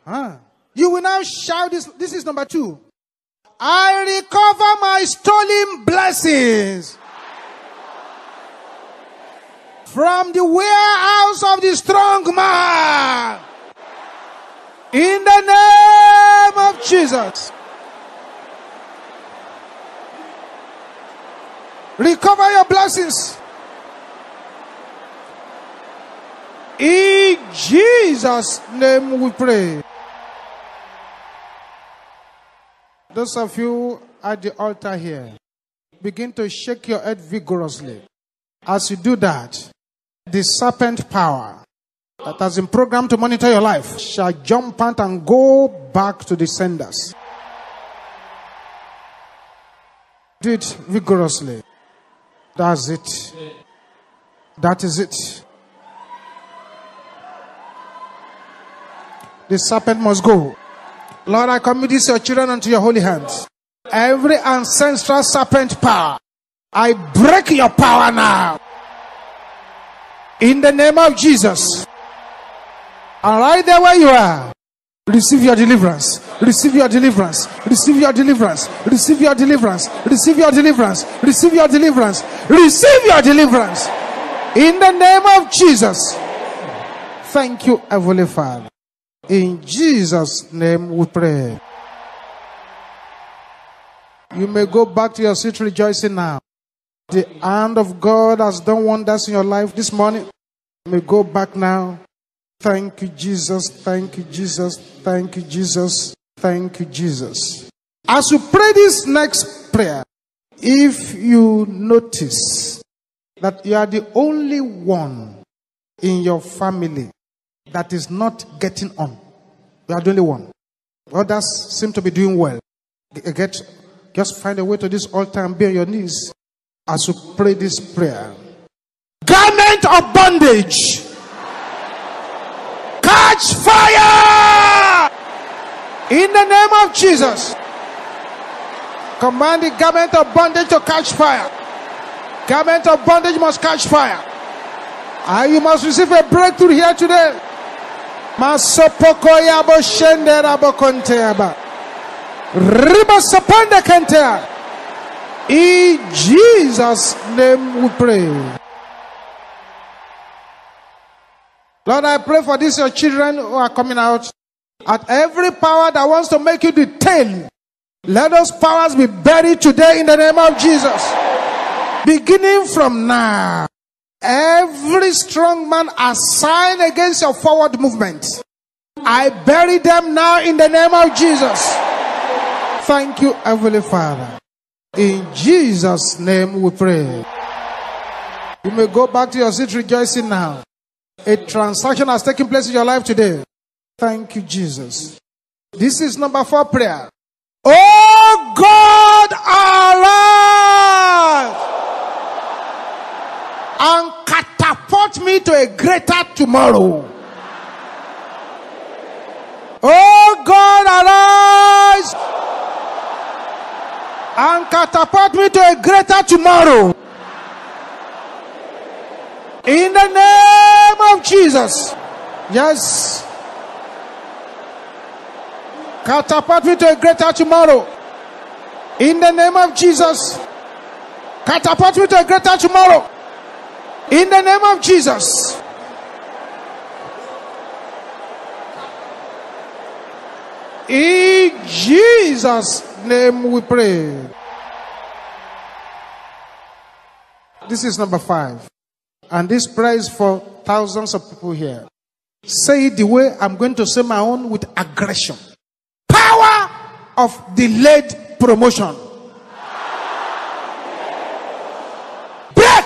Speaker 1: Huh? You will now shout this. This is number two. I recover my stolen blessings from the warehouse of the strong man. In the name of Jesus. Recover your blessings. In Jesus' name we pray. Those of you at the altar here, begin to shake your head vigorously. As you do that, the serpent power that has been programmed to monitor your life shall jump out and go back to the senders. Do it vigorously. That's it. That is it. The serpent must go. Lord, I commit this your children unto your holy hands. Every ancestral serpent power, I break your power now. In the name of Jesus. And right there where you are, receive your deliverance. Receive your deliverance. Receive your deliverance. Receive your deliverance. Receive your deliverance. Receive your deliverance. Receive your deliverance. In the name of Jesus. Thank you, Heavenly Father. In Jesus' name we pray. You may go back to your seat rejoicing now. The hand of God has done wonders in your life this morning. May go back now. Thank you, Jesus. Thank you, Jesus. Thank you, Jesus. Thank you, Jesus. As you pray this next prayer, if you notice that you are the only one in your family that is not getting on, you are the only one. Others seem to be doing well. Get, just find a way to this altar and be on your knees as you pray this prayer. Garment of bondage, catch fire in the name of Jesus. Command the garment of bondage to catch fire. Garment of bondage must catch fire. And you must receive a breakthrough here today. Masopoko yabo shende rabo konteaba. Riba sapanda kentea. In Jesus' name we pray. Lord, I pray for these your children who are coming out. At every power that wants to make you the tail, let those powers be buried today in the name of Jesus. Beginning from now, every strong man assigned against your forward movement, I bury them now in the name of Jesus. Thank you, Heavenly Father. In Jesus' name we pray. You may go back to your seat rejoicing now. A transaction has taken place in your life today. Thank you, Jesus. This is number four prayer. Oh God, arise and catapult me to a greater tomorrow. Oh God, arise and catapult me to a greater tomorrow. In the name Jesus. Yes. Catapult me to a greater tomorrow. In the name of Jesus. Catapult me to a greater tomorrow. In the name of Jesus. In Jesus' name we pray. This is number five. And this prayer is for thousands of people here. Say it the way I'm going to say my own with aggression. Power of delayed promotion. Break!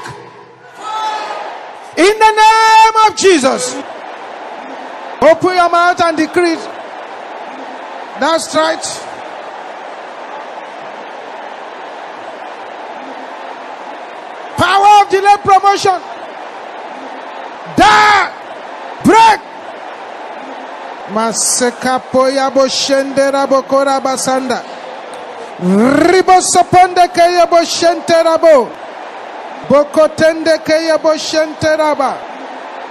Speaker 1: In the name of Jesus. Open your mouth and decree. That's right. Power of delayed promotion. Die. Break. Maseka poya bo shendera bo kora basanda. Ribo soponde kaya bo. Bokotende kaya bo shentera ba.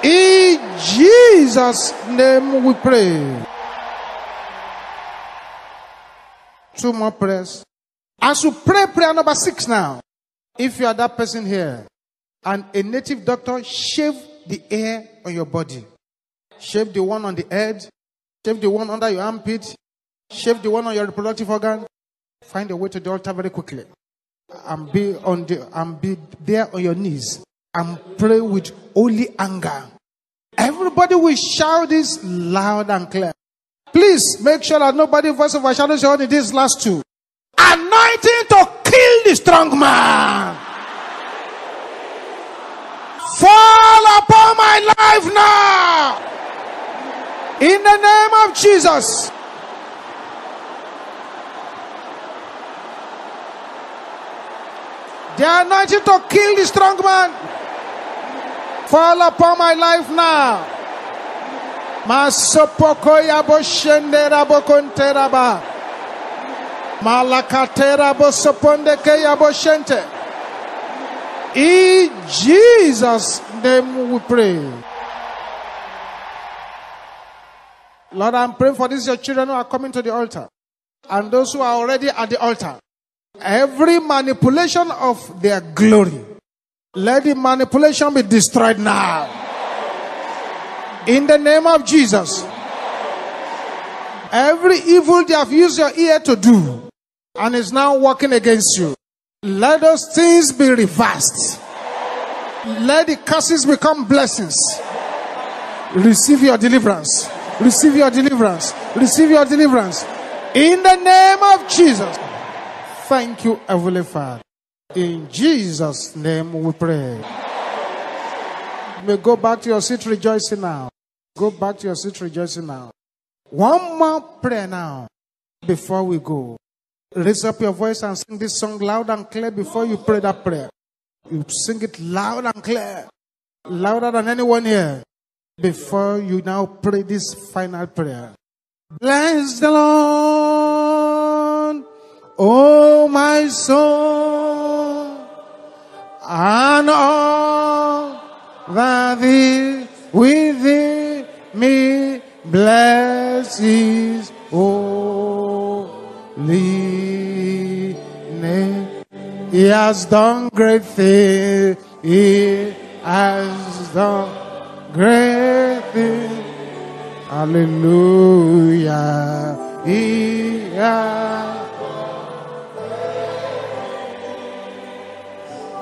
Speaker 1: In Jesus' name we pray. Two more prayers. As you pray prayer number six now, if you are that person here and a native doctor shave the hair on your body, shave the one on the head, shave the one under your armpit, shave the one on your reproductive organ, find a way to the altar very quickly and be on the and be there on your knees and pray with holy anger. Everybody will shout this loud and clear. Please make sure that nobody voice overshadows your own in these last two. Anointing to kill the strong man. Fall my life now. In the name of Jesus. They The anointing to kill the strong man. Fall upon my life now. Masopoko yabo shende rabo raba. Malakatera bosoponde ke yabo shente. In Jesus' name we pray. Lord, I'm praying for these your children who are coming to the altar and those who are already at the altar. Every manipulation of their glory, let the manipulation be destroyed now. In the name of Jesus. Every evil they have used your ear to do, and is now working against you. Let those things be reversed. Let the curses become blessings. Receive your deliverance. Receive your deliverance. Receive your deliverance. In the name of Jesus. Thank you, Heavenly Father. In Jesus' name we pray. You may go back to your seat rejoicing now. Go back to your seat rejoicing now. One more prayer now before we go. Raise up your voice and sing this song loud and clear before you pray that prayer. You sing it loud and clear, louder than anyone here, before you now pray this final prayer. Bless the Lord, oh my soul, and all that is within me. Bless His holy. He has done great things. He has done great things. Hallelujah. He has.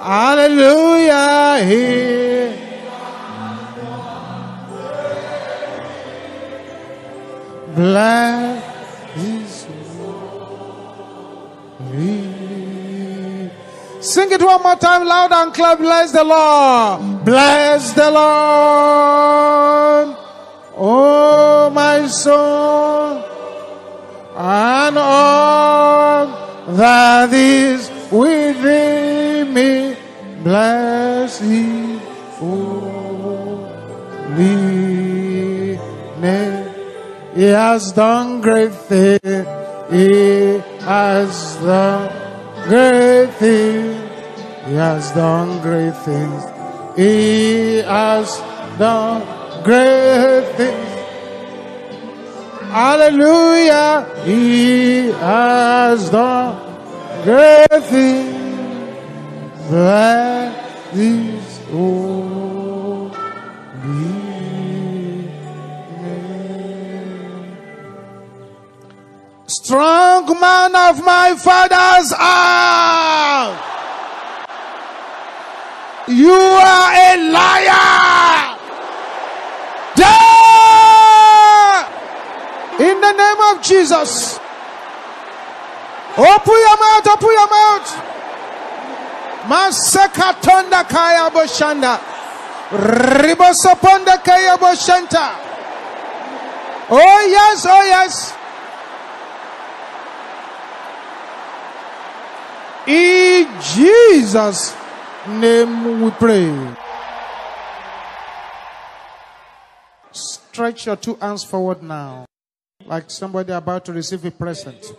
Speaker 1: Hallelujah. He bless his holy. Sing it one more time, loud and clear. Bless the Lord. Bless the Lord. Oh, my soul. And all that is within me. Bless his holy name. He has done great things. He has done great things. He has done great things. He has done great things. Hallelujah. He has done great things. Bless his holy Strong man of my father's house. You are a liar. In the name of Jesus. Oh, open your mouth, oh, open your mouth. Masakatonda kaya boshanda. Ribosoponda kaya boshanta. Oh yes, oh yes. In Jesus' name we pray. Stretch your two hands forward now, like somebody about to receive a present.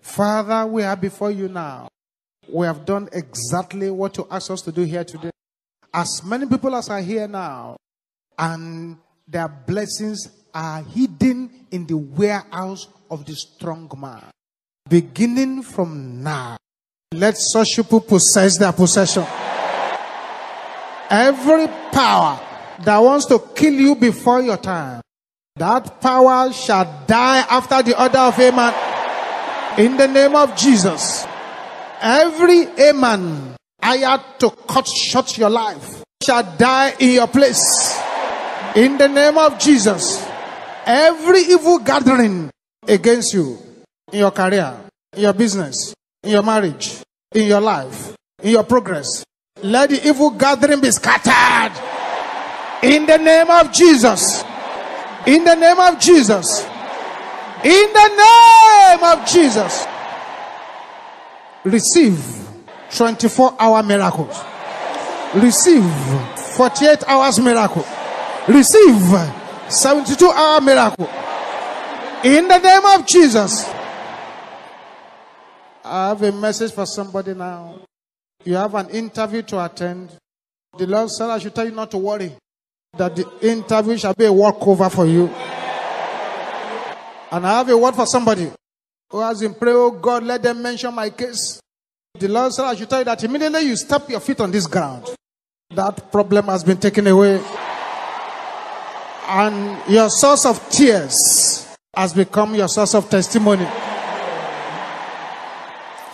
Speaker 1: Father, we are before you now. We have done exactly what you asked us to do here today. As many people as are here now, and their blessings are hidden in the warehouse of the strong man. Beginning from now, let such people possess their possession. Every power that wants to kill you before your time, that power shall die after the order of Haman. In the name of Jesus. Every Haman hired to cut short your life shall die in your place. In the name of Jesus. Every evil gathering against you in your career, in your business, in your marriage, in your life, in your progress, let the evil gathering be scattered. In the name of Jesus. In the name of Jesus. In the name of Jesus receive 24 hour miracles. Receive 48 hours miracle. Receive 72 hour miracle. In the name of Jesus. I have a message for somebody now. You have an interview to attend. The Lord said, I should tell you not to worry, that the interview shall be a walkover for you. And I have a word for somebody who has in prayer, oh God, let them mention my case. The Lord said, I should tell you that immediately you step your feet on this ground, that problem has been taken away. And your source of tears has become your source of testimony.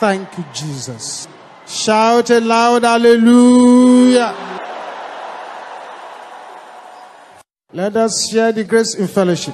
Speaker 1: Thank you, Jesus. Shout a loud hallelujah. Let us share the grace in fellowship.